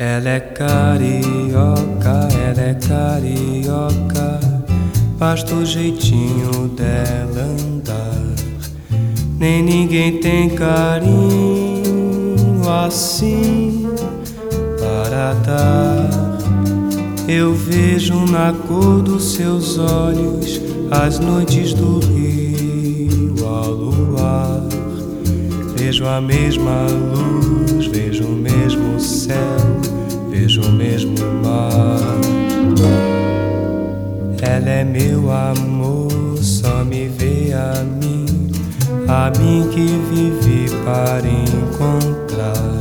Ela é carioca, ela é carioca, basta o jeitinho dela andar. Nem ninguém tem carinho assim para dar. Eu vejo na cor dos seus olhos as noites do rio ao luar. Vejo a mesma luz, é meu amor, só me vê a mim, a mim que vivi para encontrar.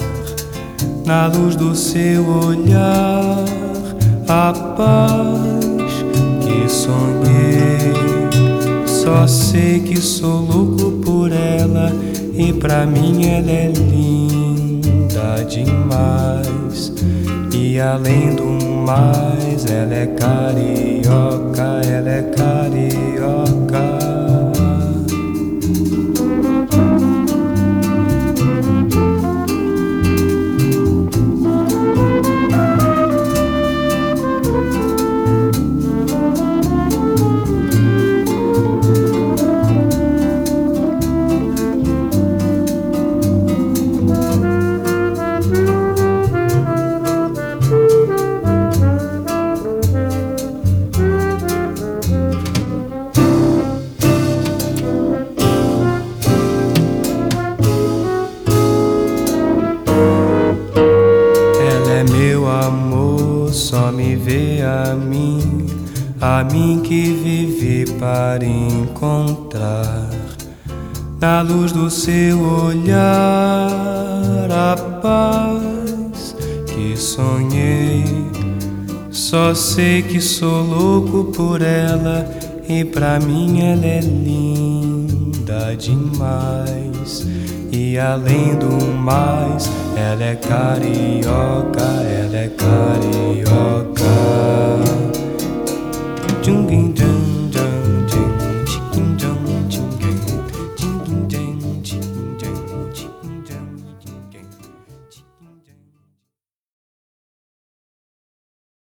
Na luz do seu olhar, a paz que sonhei. Só sei que sou louco por ela e pra mim ela é linda demais. E além do mais, ela é carioca, ela é carioca. Só me vê a mim, a mim que vivi para encontrar. Na luz do seu olhar, a paz que sonhei. Só sei que sou louco por ela e pra mim ela é linda demais. E além do mais, ela é carioca, ela é carioca.